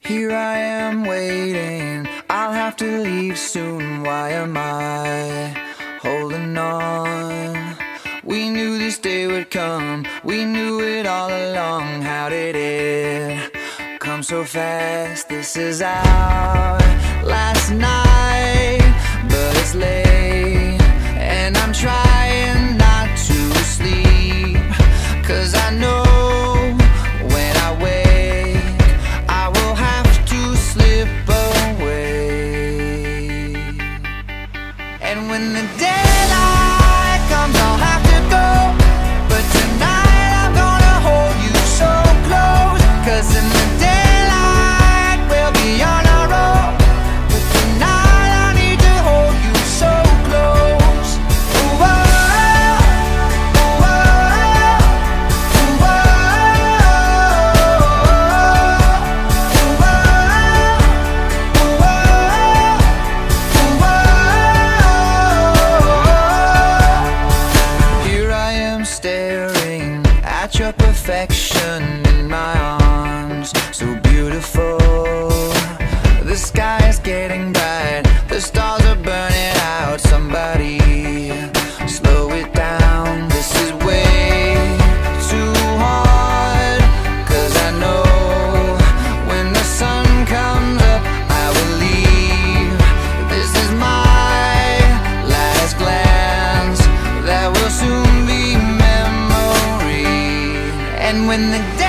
Here I am waiting. I'll have to leave soon. Why am I holding on? We knew this day would come. We knew it all along. How did it come so fast? This is out. your perfection in my arms. So beautiful. The sky And when the day